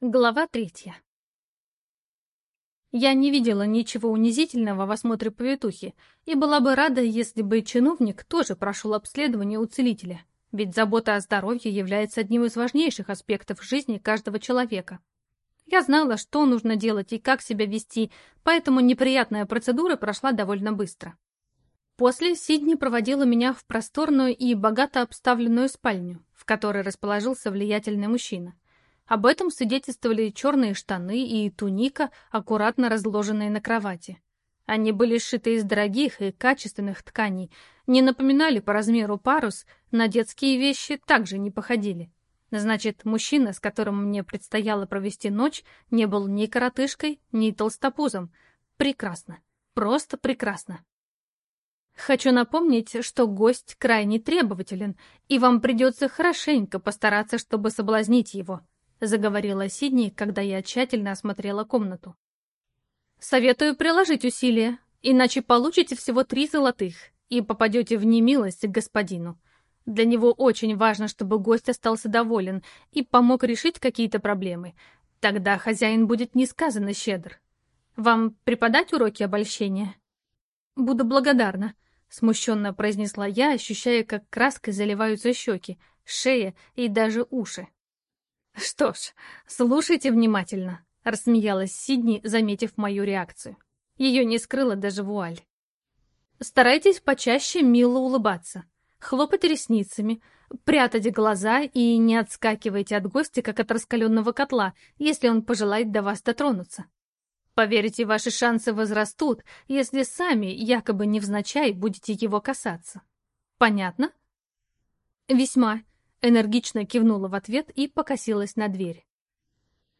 Глава третья. Я не видела ничего унизительного в осмотре повитухи и была бы рада, если бы чиновник тоже прошел обследование у целителя, ведь забота о здоровье является одним из важнейших аспектов жизни каждого человека. Я знала, что нужно делать и как себя вести, поэтому неприятная процедура прошла довольно быстро. После Сидни проводила меня в просторную и богато обставленную спальню, в которой расположился влиятельный мужчина — об этом свидетельствовали черные штаны и туника, аккуратно разложенные на кровати. Они были сшиты из дорогих и качественных тканей, не напоминали по размеру парус, на детские вещи также не походили. Значит, мужчина, с которым мне предстояло провести ночь, не был ни коротышкой, ни толстопузом. Прекрасно. Просто прекрасно. Хочу напомнить, что гость крайне требователен, и вам придется хорошенько постараться, чтобы соблазнить его. — заговорила Сидни, когда я тщательно осмотрела комнату. «Советую приложить усилия, иначе получите всего три золотых и попадете в немилость к господину. Для него очень важно, чтобы гость остался доволен и помог решить какие-то проблемы. Тогда хозяин будет несказанно щедр. Вам преподать уроки обольщения?» «Буду благодарна», — смущенно произнесла я, ощущая, как краской заливаются щеки, шея и даже уши. «Что ж, слушайте внимательно», — рассмеялась Сидни, заметив мою реакцию. Ее не скрыла даже вуаль. Старайтесь почаще мило улыбаться, хлопать ресницами, прятать глаза и не отскакивайте от гостя, как от раскаленного котла, если он пожелает до вас дотронуться. Поверьте, ваши шансы возрастут, если сами, якобы невзначай, будете его касаться. Понятно? Весьма, Энергично кивнула в ответ и покосилась на дверь.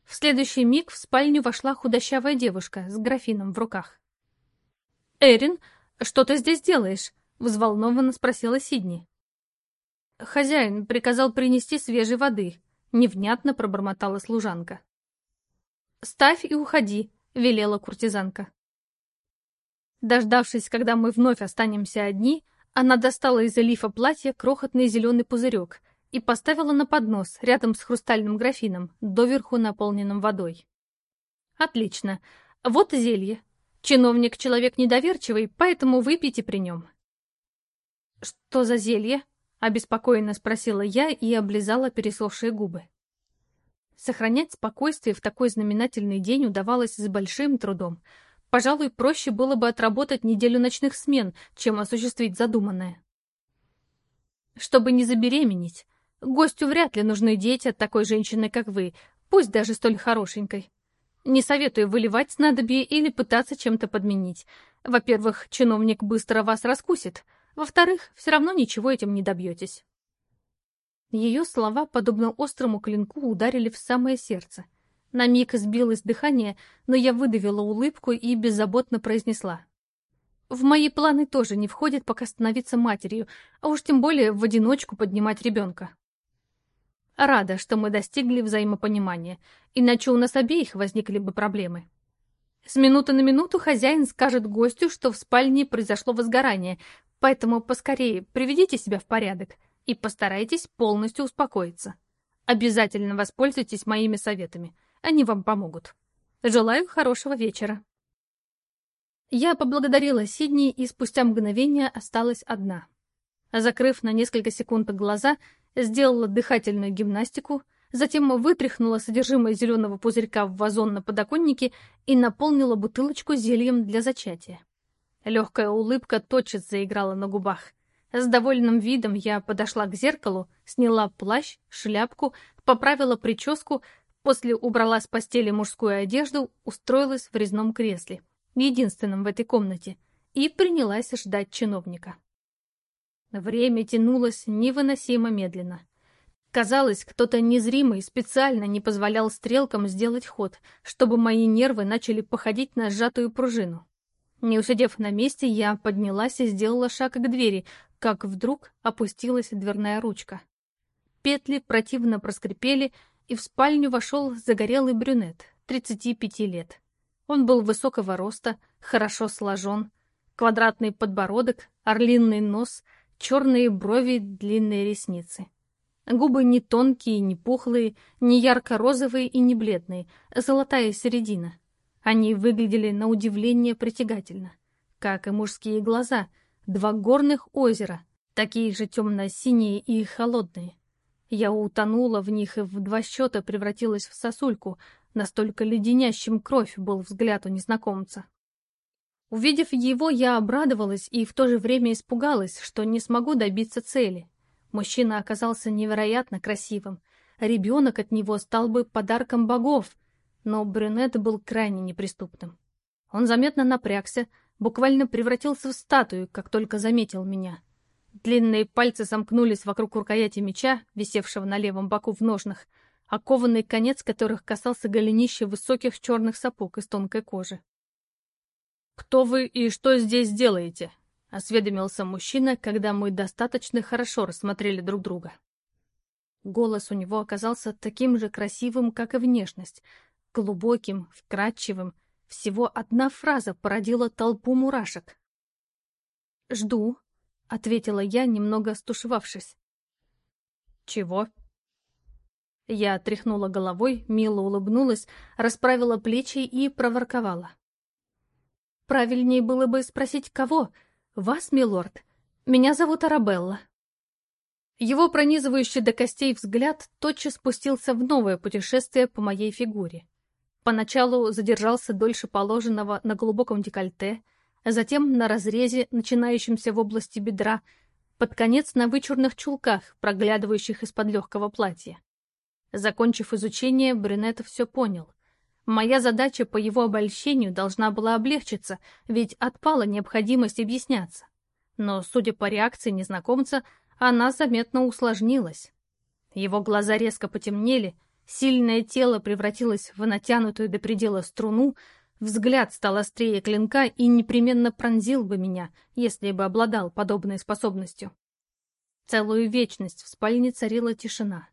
В следующий миг в спальню вошла худощавая девушка с графином в руках. «Эрин, что ты здесь делаешь?» — взволнованно спросила Сидни. «Хозяин приказал принести свежей воды», — невнятно пробормотала служанка. «Ставь и уходи», — велела куртизанка. Дождавшись, когда мы вновь останемся одни, она достала из элифа платья крохотный зеленый пузырек и поставила на поднос рядом с хрустальным графином, доверху наполненным водой. «Отлично. Вот зелье. Чиновник — человек недоверчивый, поэтому выпейте при нем». «Что за зелье?» — обеспокоенно спросила я и облизала пересохшие губы. Сохранять спокойствие в такой знаменательный день удавалось с большим трудом. Пожалуй, проще было бы отработать неделю ночных смен, чем осуществить задуманное. Чтобы не забеременеть, Гостю вряд ли нужны дети от такой женщины, как вы, пусть даже столь хорошенькой. Не советую выливать снадобье или пытаться чем-то подменить. Во-первых, чиновник быстро вас раскусит. Во-вторых, все равно ничего этим не добьетесь. Ее слова, подобно острому клинку, ударили в самое сердце. На миг сбилось дыхание, но я выдавила улыбку и беззаботно произнесла. В мои планы тоже не входит пока становиться матерью, а уж тем более в одиночку поднимать ребенка. Рада, что мы достигли взаимопонимания, иначе у нас обеих возникли бы проблемы. С минуты на минуту хозяин скажет гостю, что в спальне произошло возгорание, поэтому поскорее приведите себя в порядок и постарайтесь полностью успокоиться. Обязательно воспользуйтесь моими советами, они вам помогут. Желаю хорошего вечера. Я поблагодарила Сидни и спустя мгновение осталась одна. Закрыв на несколько секунд глаза, сделала дыхательную гимнастику, затем вытряхнула содержимое зеленого пузырька в вазон на подоконнике и наполнила бутылочку зельем для зачатия. Легкая улыбка тотчас заиграла на губах. С довольным видом я подошла к зеркалу, сняла плащ, шляпку, поправила прическу, после убрала с постели мужскую одежду, устроилась в резном кресле, единственном в этой комнате, и принялась ждать чиновника. Время тянулось невыносимо медленно. Казалось, кто-то незримый специально не позволял стрелкам сделать ход, чтобы мои нервы начали походить на сжатую пружину. Не усидев на месте, я поднялась и сделала шаг к двери, как вдруг опустилась дверная ручка. Петли противно проскрипели, и в спальню вошел загорелый брюнет, 35 лет. Он был высокого роста, хорошо сложен, квадратный подбородок, орлиный нос — черные брови, длинные ресницы. Губы не тонкие, не пухлые, не ярко-розовые и не бледные, золотая середина. Они выглядели на удивление притягательно, как и мужские глаза, два горных озера, такие же темно-синие и холодные. Я утонула в них и в два счета превратилась в сосульку, настолько леденящим кровь был взгляд у незнакомца. Увидев его, я обрадовалась и в то же время испугалась, что не смогу добиться цели. Мужчина оказался невероятно красивым. Ребенок от него стал бы подарком богов, но брюнет был крайне неприступным. Он заметно напрягся, буквально превратился в статую, как только заметил меня. Длинные пальцы сомкнулись вокруг рукояти меча, висевшего на левом боку в ножнах, а кованный конец которых касался голенища высоких черных сапог из тонкой кожи. «Кто вы и что здесь делаете?» — осведомился мужчина, когда мы достаточно хорошо рассмотрели друг друга. Голос у него оказался таким же красивым, как и внешность, глубоким, вкрадчивым. Всего одна фраза породила толпу мурашек. «Жду», — ответила я, немного стушевавшись. «Чего?» Я отряхнула головой, мило улыбнулась, расправила плечи и проворковала. Правильнее было бы спросить, кого? Вас, милорд? Меня зовут Арабелла. Его пронизывающий до костей взгляд тотчас спустился в новое путешествие по моей фигуре. Поначалу задержался дольше положенного на глубоком декольте, затем на разрезе, начинающемся в области бедра, под конец на вычурных чулках, проглядывающих из-под легкого платья. Закончив изучение, брюнет все понял. Моя задача по его обольщению должна была облегчиться, ведь отпала необходимость объясняться. Но, судя по реакции незнакомца, она заметно усложнилась. Его глаза резко потемнели, сильное тело превратилось в натянутую до предела струну, взгляд стал острее клинка и непременно пронзил бы меня, если бы обладал подобной способностью. Целую вечность в спальне царила тишина.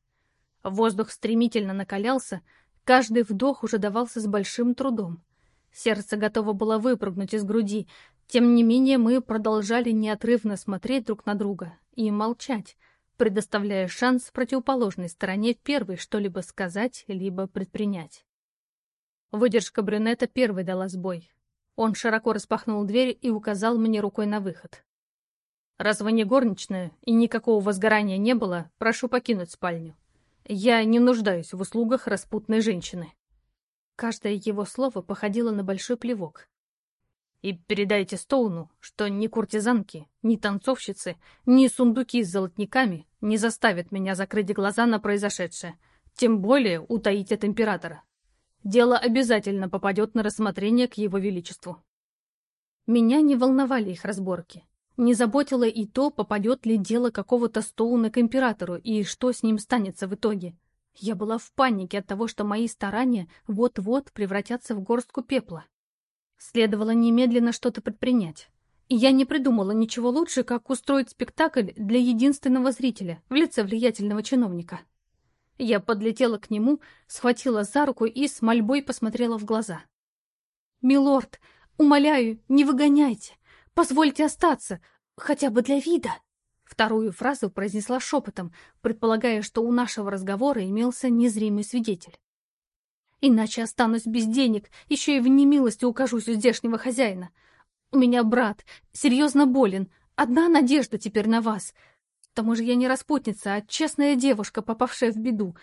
Воздух стремительно накалялся, Каждый вдох уже давался с большим трудом. Сердце готово было выпрыгнуть из груди. Тем не менее, мы продолжали неотрывно смотреть друг на друга и молчать, предоставляя шанс противоположной стороне первой что-либо сказать, либо предпринять. Выдержка брюнета первой дала сбой. Он широко распахнул дверь и указал мне рукой на выход. «Раз вы не горничная и никакого возгорания не было, прошу покинуть спальню. Я не нуждаюсь в услугах распутной женщины. Каждое его слово походило на большой плевок. И передайте Стоуну, что ни куртизанки, ни танцовщицы, ни сундуки с золотниками не заставят меня закрыть глаза на произошедшее, тем более утаить от императора. Дело обязательно попадет на рассмотрение к его величеству. Меня не волновали их разборки. Не заботило и то, попадет ли дело какого-то Стоуна к императору и что с ним станется в итоге. Я была в панике от того, что мои старания вот-вот превратятся в горстку пепла. Следовало немедленно что-то предпринять. И я не придумала ничего лучше, как устроить спектакль для единственного зрителя в лице влиятельного чиновника. Я подлетела к нему, схватила за руку и с мольбой посмотрела в глаза. «Милорд, умоляю, не выгоняйте. Позвольте остаться, хотя бы для вида. Вторую фразу произнесла шепотом, предполагая, что у нашего разговора имелся незримый свидетель. Иначе останусь без денег, еще и в немилости укажусь у здешнего хозяина. У меня брат, серьезно болен, одна надежда теперь на вас. К тому же я не распутница, а честная девушка, попавшая в беду.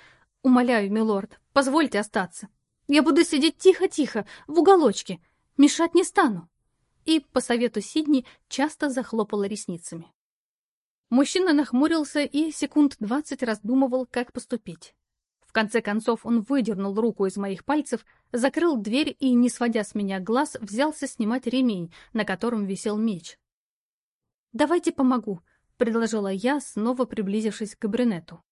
Умоляю, милорд, позвольте остаться. Я буду сидеть тихо-тихо, в уголочке, мешать не стану и, по совету Сидни, часто захлопала ресницами. Мужчина нахмурился и секунд двадцать раздумывал, как поступить. В конце концов он выдернул руку из моих пальцев, закрыл дверь и, не сводя с меня глаз, взялся снимать ремень, на котором висел меч. «Давайте помогу», — предложила я, снова приблизившись к брюнету.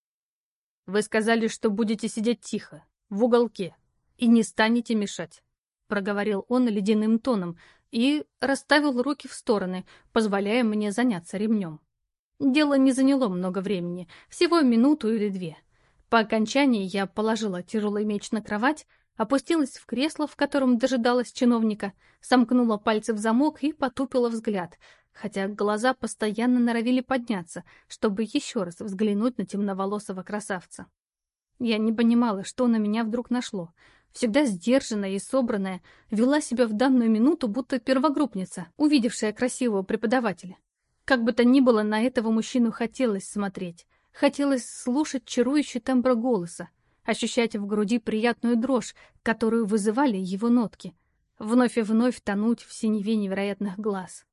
«Вы сказали, что будете сидеть тихо, в уголке, и не станете мешать», — проговорил он ледяным тоном, и расставил руки в стороны, позволяя мне заняться ремнем. Дело не заняло много времени, всего минуту или две. По окончании я положила тяжелый меч на кровать, опустилась в кресло, в котором дожидалась чиновника, сомкнула пальцы в замок и потупила взгляд. хотя глаза постоянно норовили подняться, чтобы еще раз взглянуть на темноволосого красавца. Я не понимала, что на меня вдруг нашло. Всегда сдержанная и собранная, вела себя в данную минуту, будто первогруппница, увидевшая красивого преподавателя. Как бы то ни было, на этого мужчину хотелось смотреть. Хотелось слушать чарующий тембр голоса, ощущать в груди приятную дрожь, которую вызывали его нотки, вновь и вновь тонуть в синеве невероятных глаз.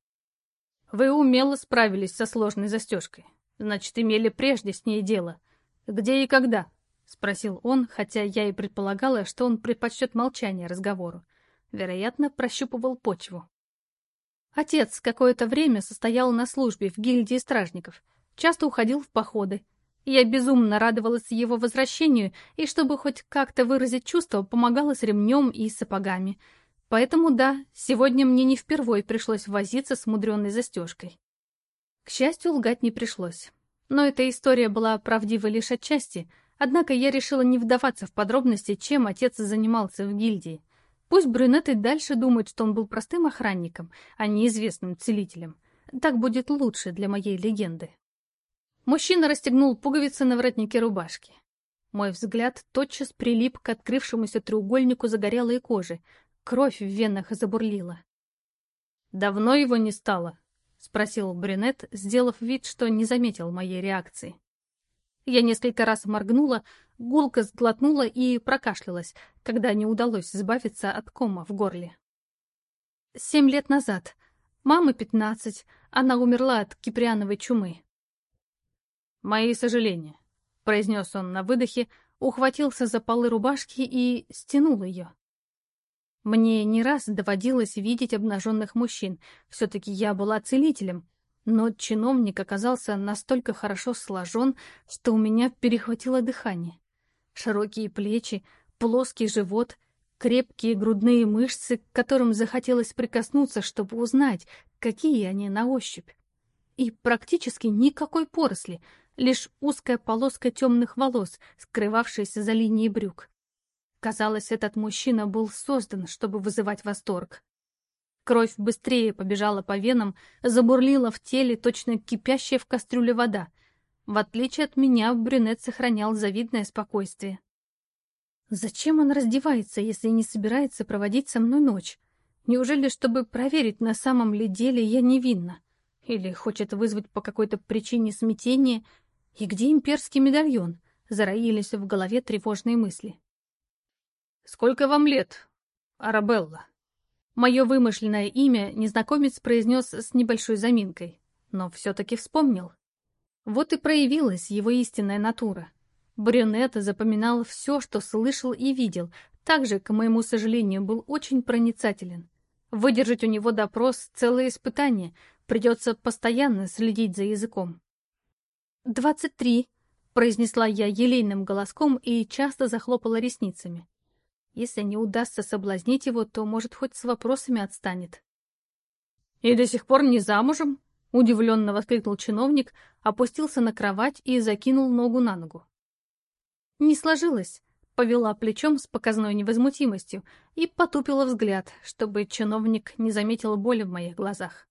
Вы умело справились со сложной застежкой. Значит, имели прежде с ней дело. Где и когда? Спросил он, хотя я и предполагала, что он предпочтет молчание разговору. Вероятно, прощупывал почву. Отец какое-то время состоял на службе в гильдии стражников, часто уходил в походы. Я безумно радовалась его возвращению, и чтобы хоть как-то выразить чувство, помогала с ремнем и сапогами — Поэтому да, сегодня мне не впервой пришлось возиться с мудреной застежкой. К счастью, лгать не пришлось. Но эта история была правдива лишь отчасти, однако я решила не вдаваться в подробности, чем отец занимался в гильдии. Пусть брюнет и дальше думает, что он был простым охранником, а не известным целителем. Так будет лучше для моей легенды. Мужчина расстегнул пуговицы на воротнике рубашки. Мой взгляд тотчас прилип к открывшемуся треугольнику загорелой кожи, Кровь в венах забурлила. «Давно его не стало?» — спросил брюнет, сделав вид, что не заметил моей реакции. Я несколько раз моргнула, гулко сглотнула и прокашлялась, когда не удалось избавиться от кома в горле. Семь лет назад. Мама пятнадцать. Она умерла от киприановой чумы. «Мои сожаления», — произнес он на выдохе, ухватился за полы рубашки и стянул ее. Мне не раз доводилось видеть обнаженных мужчин, все-таки я была целителем, но чиновник оказался настолько хорошо сложен, что у меня перехватило дыхание. Широкие плечи, плоский живот, крепкие грудные мышцы, к которым захотелось прикоснуться, чтобы узнать, какие они на ощупь. И практически никакой поросли, лишь узкая полоска темных волос, скрывавшаяся за линией брюк. Казалось, этот мужчина был создан, чтобы вызывать восторг. Кровь быстрее побежала по венам, забурлила в теле точно кипящая в кастрюле вода. В отличие от меня, брюнет сохранял завидное спокойствие. Зачем он раздевается, если не собирается проводить со мной ночь? Неужели, чтобы проверить, на самом ли деле я невинна? Или хочет вызвать по какой-то причине смятение? И где имперский медальон? Зароились в голове тревожные мысли. «Сколько вам лет, Арабелла?» Мое вымышленное имя незнакомец произнес с небольшой заминкой, но все-таки вспомнил. Вот и проявилась его истинная натура. Брюнет запоминал все, что слышал и видел, также, к моему сожалению, был очень проницателен. Выдержать у него допрос — целое испытание, придется постоянно следить за языком. «Двадцать три», — произнесла я елейным голоском и часто захлопала ресницами. Если не удастся соблазнить его, то, может, хоть с вопросами отстанет. «И до сих пор не замужем?» — удивленно воскликнул чиновник, опустился на кровать и закинул ногу на ногу. «Не сложилось», — повела плечом с показной невозмутимостью и потупила взгляд, чтобы чиновник не заметил боли в моих глазах.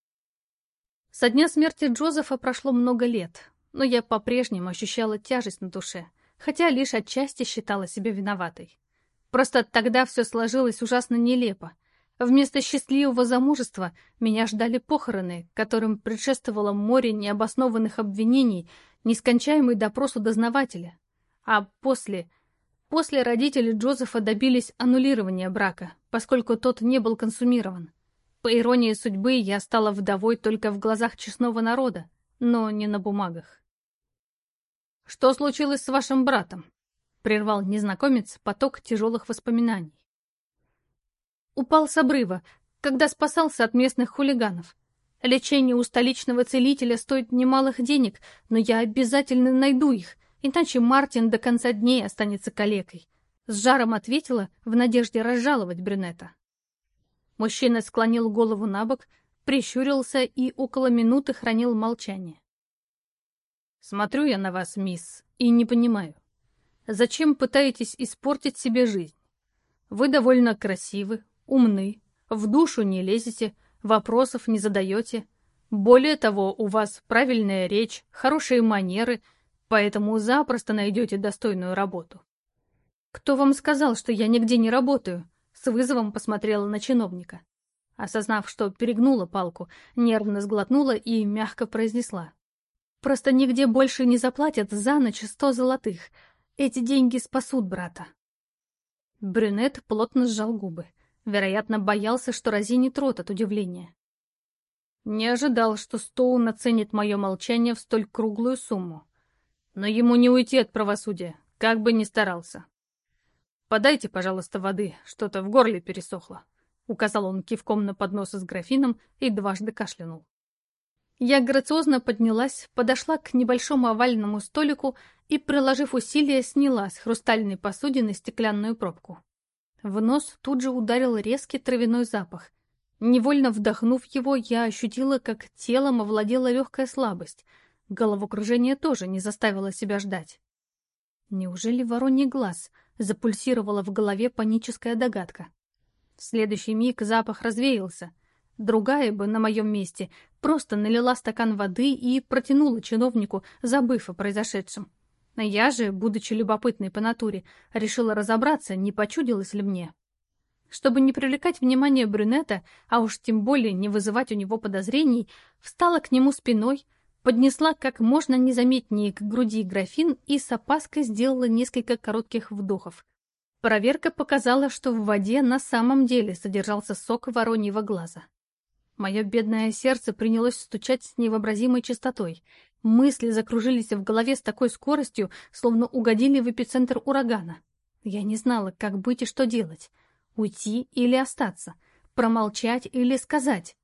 Со дня смерти Джозефа прошло много лет, но я по-прежнему ощущала тяжесть на душе, хотя лишь отчасти считала себя виноватой. Просто тогда все сложилось ужасно нелепо. Вместо счастливого замужества меня ждали похороны, которым предшествовало море необоснованных обвинений, нескончаемый допрос у дознавателя. А после... После родители Джозефа добились аннулирования брака, поскольку тот не был консумирован. По иронии судьбы, я стала вдовой только в глазах честного народа, но не на бумагах. «Что случилось с вашим братом?» Прервал незнакомец поток тяжелых воспоминаний. Упал с обрыва, когда спасался от местных хулиганов. Лечение у столичного целителя стоит немалых денег, но я обязательно найду их, иначе Мартин до конца дней останется калекой. С жаром ответила в надежде разжаловать брюнета. Мужчина склонил голову на бок, прищурился и около минуты хранил молчание. «Смотрю я на вас, мисс, и не понимаю. Зачем пытаетесь испортить себе жизнь? Вы довольно красивы, умны, в душу не лезете, вопросов не задаете. Более того, у вас правильная речь, хорошие манеры, поэтому запросто найдете достойную работу. Кто вам сказал, что я нигде не работаю? С вызовом посмотрела на чиновника. Осознав, что перегнула палку, нервно сглотнула и мягко произнесла. Просто нигде больше не заплатят за ночь сто золотых. Эти деньги спасут брата. Брюнет плотно сжал губы. Вероятно, боялся, что разинит рот от удивления. Не ожидал, что Стоун оценит мое молчание в столь круглую сумму. Но ему не уйти от правосудия, как бы ни старался. «Подайте, пожалуйста, воды, что-то в горле пересохло», — указал он кивком на поднос с графином и дважды кашлянул. Я грациозно поднялась, подошла к небольшому овальному столику и, приложив усилия, сняла с хрустальной посудины стеклянную пробку. В нос тут же ударил резкий травяной запах, Невольно вдохнув его, я ощутила, как телом овладела легкая слабость. Головокружение тоже не заставило себя ждать. Неужели вороний глаз? Запульсировала в голове паническая догадка. В следующий миг запах развеялся. Другая бы на моем месте просто налила стакан воды и протянула чиновнику, забыв о произошедшем. Я же, будучи любопытной по натуре, решила разобраться, не почудилось ли мне. Чтобы не привлекать внимание брюнета, а уж тем более не вызывать у него подозрений, встала к нему спиной, поднесла как можно незаметнее к груди графин и с опаской сделала несколько коротких вдохов. Проверка показала, что в воде на самом деле содержался сок вороньего глаза. Мое бедное сердце принялось стучать с невообразимой частотой. Мысли закружились в голове с такой скоростью, словно угодили в эпицентр урагана. Я не знала, как быть и что делать. Уйти или остаться? Промолчать или сказать?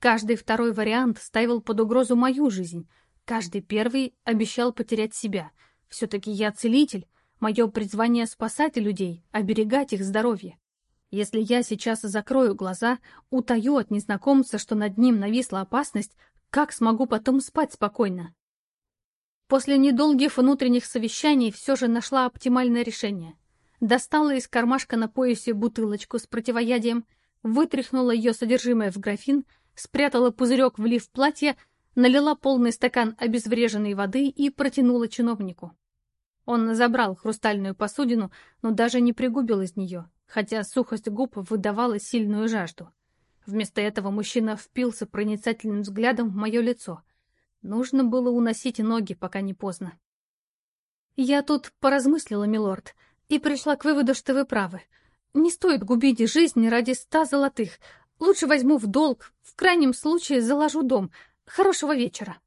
Каждый второй вариант ставил под угрозу мою жизнь. Каждый первый обещал потерять себя. Все-таки я целитель. Мое призвание спасать людей, оберегать их здоровье. Если я сейчас закрою глаза, утаю от незнакомца, что над ним нависла опасность, как смогу потом спать спокойно? После недолгих внутренних совещаний все же нашла оптимальное решение — достала из кармашка на поясе бутылочку с противоядием, вытряхнула ее содержимое в графин, спрятала пузырек в лиф платья, налила полный стакан обезвреженной воды и протянула чиновнику. Он забрал хрустальную посудину, но даже не пригубил из нее, хотя сухость губ выдавала сильную жажду. Вместо этого мужчина впился проницательным взглядом в мое лицо. Нужно было уносить ноги, пока не поздно. «Я тут поразмыслила, милорд», и пришла к выводу, что вы правы. Не стоит губить жизнь ради ста золотых. Лучше возьму в долг, в крайнем случае заложу дом. Хорошего вечера.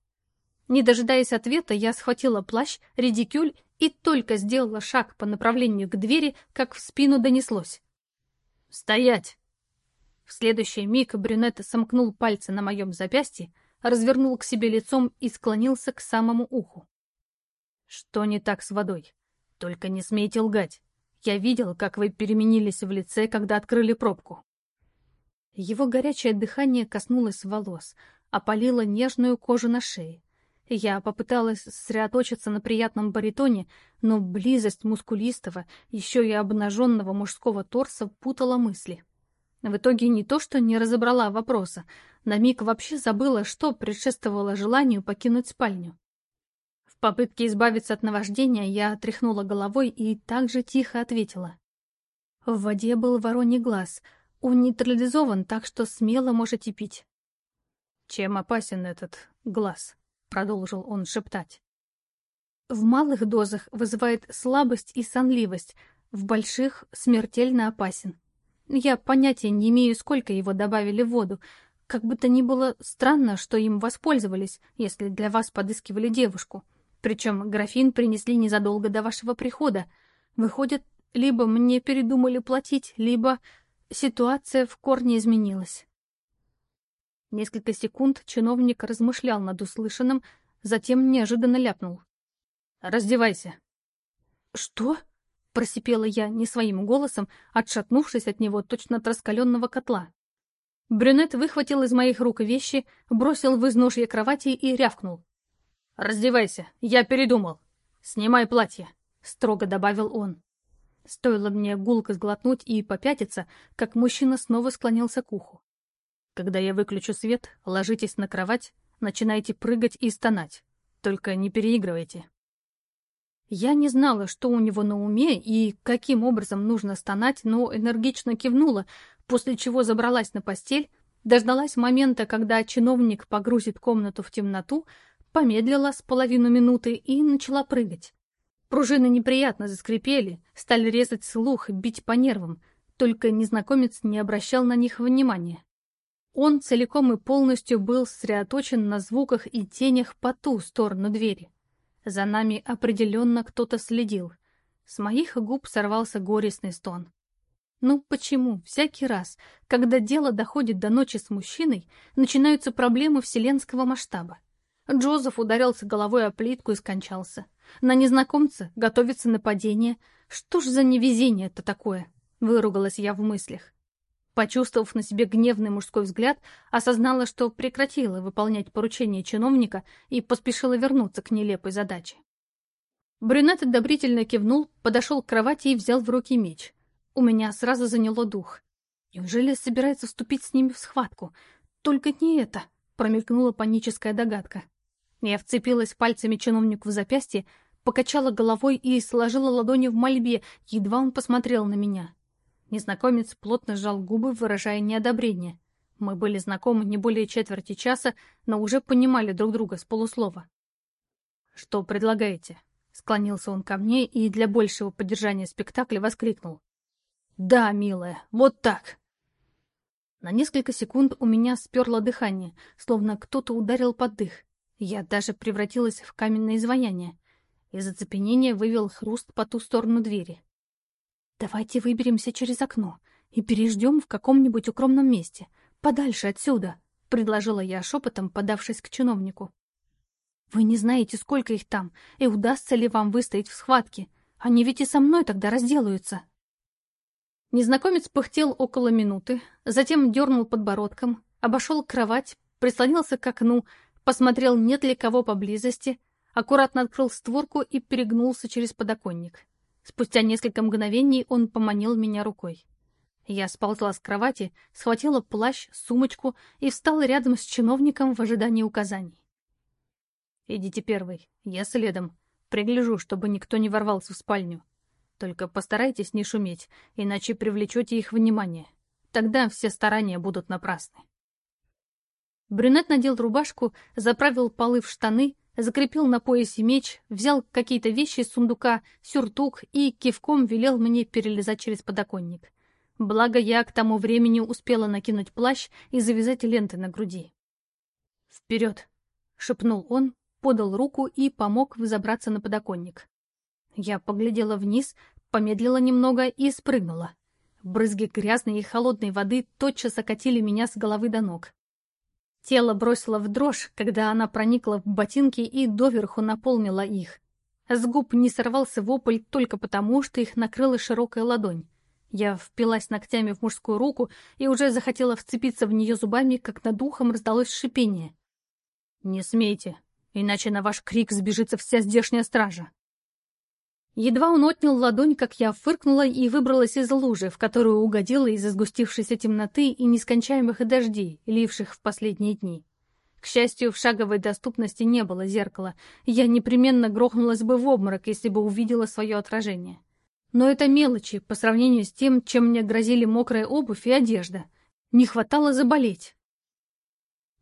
Не дожидаясь ответа, я схватила плащ, редикюль и только сделала шаг по направлению к двери, как в спину донеслось. «Стоять!» В следующий миг брюнет сомкнул пальцы на моем запястье, развернул к себе лицом и склонился к самому уху. «Что не так с водой?» Только не смейте лгать. Я видел, как вы переменились в лице, когда открыли пробку. Его горячее дыхание коснулось волос, опалило нежную кожу на шее. Я попыталась сосредоточиться на приятном баритоне, но близость мускулистого, еще и обнаженного мужского торса путала мысли. В итоге не то, что не разобрала вопроса, на миг вообще забыла, что предшествовало желанию покинуть спальню попытке избавиться от наваждения я тряхнула головой и также тихо ответила. В воде был вороний глаз. Он нейтрализован, так что смело можете пить. «Чем опасен этот глаз?» — продолжил он шептать. «В малых дозах вызывает слабость и сонливость, в больших смертельно опасен. Я понятия не имею, сколько его добавили в воду. Как бы то ни было странно, что им воспользовались, если для вас подыскивали девушку. Причем графин принесли незадолго до вашего прихода. Выходит, либо мне передумали платить, либо ситуация в корне изменилась. Несколько секунд чиновник размышлял над услышанным, затем неожиданно ляпнул. «Раздевайся». «Что?» — просипела я не своим голосом, отшатнувшись от него точно от раскаленного котла. Брюнет выхватил из моих рук вещи, бросил в изножье кровати и рявкнул. «Раздевайся, я передумал. Снимай платье», — строго добавил он. Стоило мне гулко сглотнуть и попятиться, как мужчина снова склонился к уху. Когда я выключу свет, ложитесь на кровать, начинайте прыгать и стонать. Только не переигрывайте. Я не знала, что у него на уме и каким образом нужно стонать, но энергично кивнула, после чего забралась на постель, дождалась момента, когда чиновник погрузит комнату в темноту, помедлила с половину минуты и начала прыгать. Пружины неприятно заскрипели, стали резать слух, бить по нервам, только незнакомец не обращал на них внимания. Он целиком и полностью был сосредоточен на звуках и тенях по ту сторону двери. За нами определенно кто-то следил. С моих губ сорвался горестный стон. Ну почему всякий раз, когда дело доходит до ночи с мужчиной, начинаются проблемы вселенского масштаба? Джозеф ударился головой о плитку и скончался. На незнакомца готовится нападение. Что ж за невезение это такое? Выругалась я в мыслях. Почувствовав на себе гневный мужской взгляд, осознала, что прекратила выполнять поручение чиновника и поспешила вернуться к нелепой задаче. Брюнет одобрительно кивнул, подошел к кровати и взял в руки меч. У меня сразу заняло дух. Неужели собирается вступить с ними в схватку? Только не это, промелькнула паническая догадка. Я вцепилась пальцами чиновнику в запястье, покачала головой и сложила ладони в мольбе, едва он посмотрел на меня. Незнакомец плотно сжал губы, выражая неодобрение. Мы были знакомы не более четверти часа, но уже понимали друг друга с полуслова. «Что предлагаете?» Склонился он ко мне и для большего поддержания спектакля воскликнул. «Да, милая, вот так!» На несколько секунд у меня сперло дыхание, словно кто-то ударил под дых. Я даже превратилась в каменное изваяние. Из оцепенения вывел хруст по ту сторону двери. «Давайте выберемся через окно и переждем в каком-нибудь укромном месте, подальше отсюда», — предложила я шепотом, подавшись к чиновнику. «Вы не знаете, сколько их там, и удастся ли вам выстоять в схватке. Они ведь и со мной тогда разделаются». Незнакомец пыхтел около минуты, затем дернул подбородком, обошел кровать, прислонился к окну, посмотрел, нет ли кого поблизости, аккуратно открыл створку и перегнулся через подоконник. Спустя несколько мгновений он поманил меня рукой. Я сползла с кровати, схватила плащ, сумочку и встала рядом с чиновником в ожидании указаний. «Идите первый, я следом. Пригляжу, чтобы никто не ворвался в спальню. Только постарайтесь не шуметь, иначе привлечете их внимание. Тогда все старания будут напрасны». Брюнет надел рубашку, заправил полы в штаны закрепил на поясе меч, взял какие-то вещи из сундука, сюртук и кивком велел мне перелезать через подоконник. Благо я к тому времени успела накинуть плащ и завязать ленты на груди. «Вперед!» — шепнул он, подал руку и помог взобраться на подоконник. Я поглядела вниз, помедлила немного и спрыгнула. Брызги грязной и холодной воды тотчас окатили меня с головы до ног. Тело бросило в дрожь, когда она проникла в ботинки и доверху наполнила их. С губ не сорвался вопль только потому, что их накрыла широкая ладонь. Я впилась ногтями в мужскую руку и уже захотела вцепиться в нее зубами, как над ухом раздалось шипение. «Не смейте, иначе на ваш крик сбежится вся здешняя стража». Едва он отнял ладонь, как я фыркнула и выбралась из лужи, в которую угодила из-за сгустившейся темноты и нескончаемых дождей, ливших в последние дни. К счастью, в шаговой доступности не было зеркала, я непременно грохнулась бы в обморок, если бы увидела свое отражение. Но это мелочи по сравнению с тем, чем мне грозили мокрая обувь и одежда. Не хватало заболеть.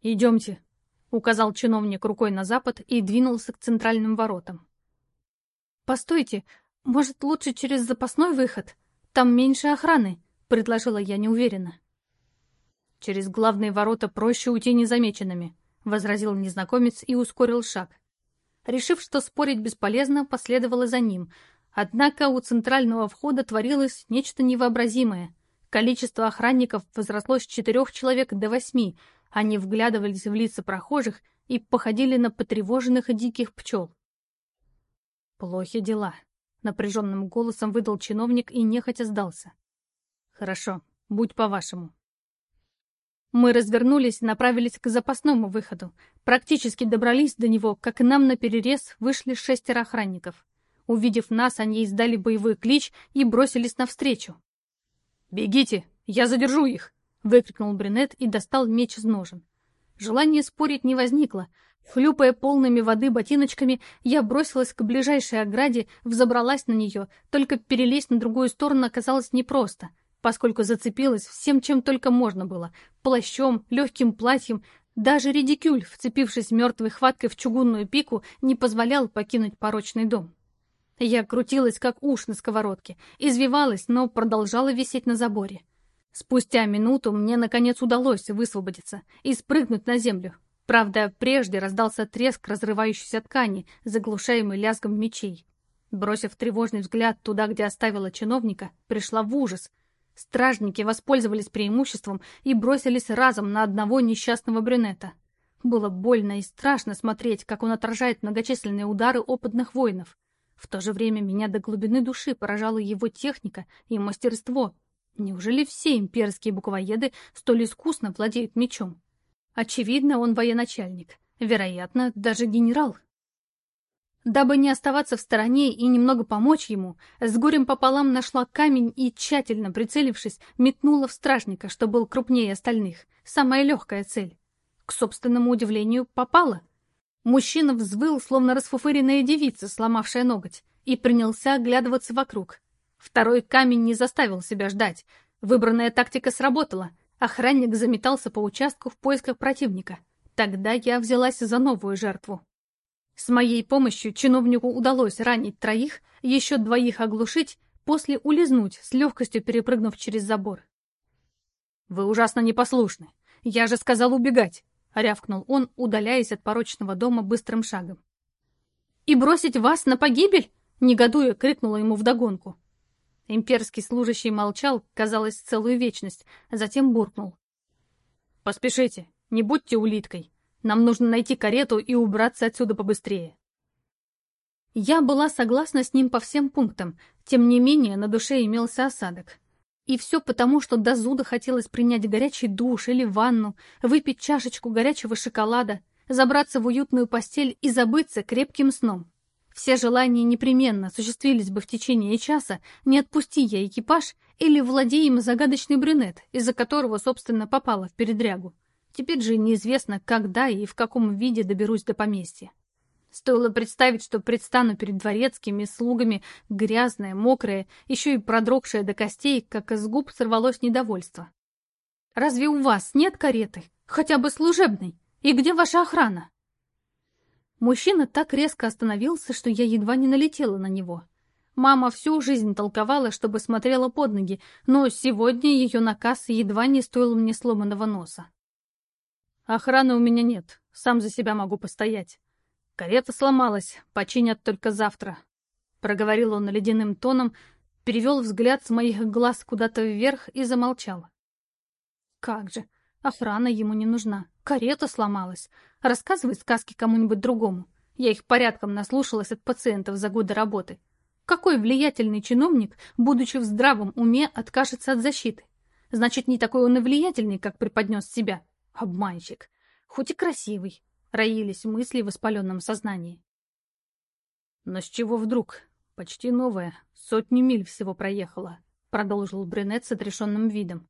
«Идемте», — указал чиновник рукой на запад и двинулся к центральным воротам. «Постойте, может, лучше через запасной выход? Там меньше охраны», — предложила я неуверенно. «Через главные ворота проще уйти незамеченными», — возразил незнакомец и ускорил шаг. Решив, что спорить бесполезно, последовала за ним. Однако у центрального входа творилось нечто невообразимое. Количество охранников возросло с четырех человек до восьми. Они вглядывались в лица прохожих и походили на потревоженных диких пчел. «Плохи дела», — напряженным голосом выдал чиновник и нехотя сдался. «Хорошо, будь по-вашему». Мы развернулись и направились к запасному выходу. Практически добрались до него, как нам на перерез вышли шестеро охранников. Увидев нас, они издали боевой клич и бросились навстречу. «Бегите! Я задержу их!» — выкрикнул брюнет и достал меч из ножен. Желания спорить не возникло. Хлюпая полными воды ботиночками, я бросилась к ближайшей ограде, взобралась на нее, только перелезть на другую сторону оказалось непросто, поскольку зацепилась всем, чем только можно было — плащом, легким платьем, даже редикюль, вцепившись мертвой хваткой в чугунную пику, не позволял покинуть порочный дом. Я крутилась, как уш на сковородке, извивалась, но продолжала висеть на заборе. Спустя минуту мне, наконец, удалось высвободиться и спрыгнуть на землю. Правда, прежде раздался треск разрывающейся ткани, заглушаемый лязгом мечей. Бросив тревожный взгляд туда, где оставила чиновника, пришла в ужас. Стражники воспользовались преимуществом и бросились разом на одного несчастного брюнета. Было больно и страшно смотреть, как он отражает многочисленные удары опытных воинов. В то же время меня до глубины души поражала его техника и мастерство — Неужели все имперские буквоеды столь искусно владеют мечом? Очевидно, он военачальник. Вероятно, даже генерал. Дабы не оставаться в стороне и немного помочь ему, с горем пополам нашла камень и, тщательно прицелившись, метнула в стражника, что был крупнее остальных. Самая легкая цель. К собственному удивлению, попала. Мужчина взвыл, словно расфуфыренная девица, сломавшая ноготь, и принялся оглядываться вокруг. Второй камень не заставил себя ждать. Выбранная тактика сработала. Охранник заметался по участку в поисках противника. Тогда я взялась за новую жертву. С моей помощью чиновнику удалось ранить троих, еще двоих оглушить, после улизнуть, с легкостью перепрыгнув через забор. «Вы ужасно непослушны. Я же сказал убегать!» — рявкнул он, удаляясь от порочного дома быстрым шагом. «И бросить вас на погибель?» — негодуя крикнула ему вдогонку. Имперский служащий молчал, казалось, целую вечность, а затем буркнул. «Поспешите, не будьте улиткой. Нам нужно найти карету и убраться отсюда побыстрее». Я была согласна с ним по всем пунктам, тем не менее на душе имелся осадок. И все потому, что до зуда хотелось принять горячий душ или ванну, выпить чашечку горячего шоколада, забраться в уютную постель и забыться крепким сном. Все желания непременно осуществились бы в течение часа, не отпусти я экипаж или владея им загадочный брюнет, из-за которого, собственно, попала в передрягу. Теперь же неизвестно, когда и в каком виде доберусь до поместья. Стоило представить, что предстану перед дворецкими слугами, грязная, мокрая, еще и продрогшая до костей, как из губ сорвалось недовольство. «Разве у вас нет кареты? Хотя бы служебной? И где ваша охрана?» Мужчина так резко остановился, что я едва не налетела на него. Мама всю жизнь толковала, чтобы смотрела под ноги, но сегодня ее наказ едва не стоил мне сломанного носа. «Охраны у меня нет, сам за себя могу постоять. Карета сломалась, починят только завтра», — проговорил он ледяным тоном, перевел взгляд с моих глаз куда-то вверх и замолчал. «Как же, охрана ему не нужна, карета сломалась, Рассказывай сказки кому-нибудь другому. Я их порядком наслушалась от пациентов за годы работы. Какой влиятельный чиновник, будучи в здравом уме, откажется от защиты? Значит, не такой он и влиятельный, как преподнес себя. Обманщик. Хоть и красивый. Роились мысли в воспаленном сознании. Но с чего вдруг? Почти новая. Сотни миль всего проехала. Продолжил Брюнет с отрешенным видом.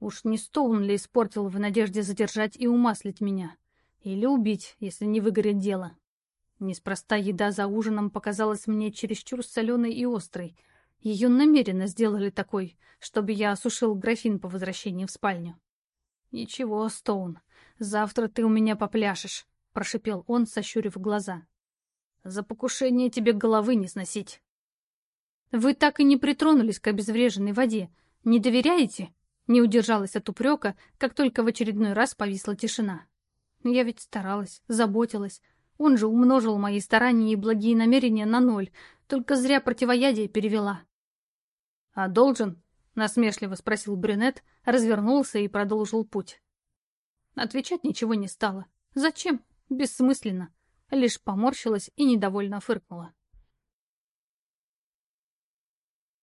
Уж не Стоун ли испортил в надежде задержать и умаслить меня? Или убить, если не выгорит дело. Неспроста еда за ужином показалась мне чересчур соленой и острой. Ее намеренно сделали такой, чтобы я осушил графин по возвращении в спальню. «Ничего, Стоун, завтра ты у меня попляшешь», — прошипел он, сощурив глаза. «За покушение тебе головы не сносить». «Вы так и не притронулись к обезвреженной воде. Не доверяете?» Не удержалась от упрека, как только в очередной раз повисла тишина. Я ведь старалась, заботилась. Он же умножил мои старания и благие намерения на ноль, только зря противоядие перевела. — А должен? — насмешливо спросил брюнет, развернулся и продолжил путь. Отвечать ничего не стало. Зачем? Бессмысленно. Лишь поморщилась и недовольно фыркнула.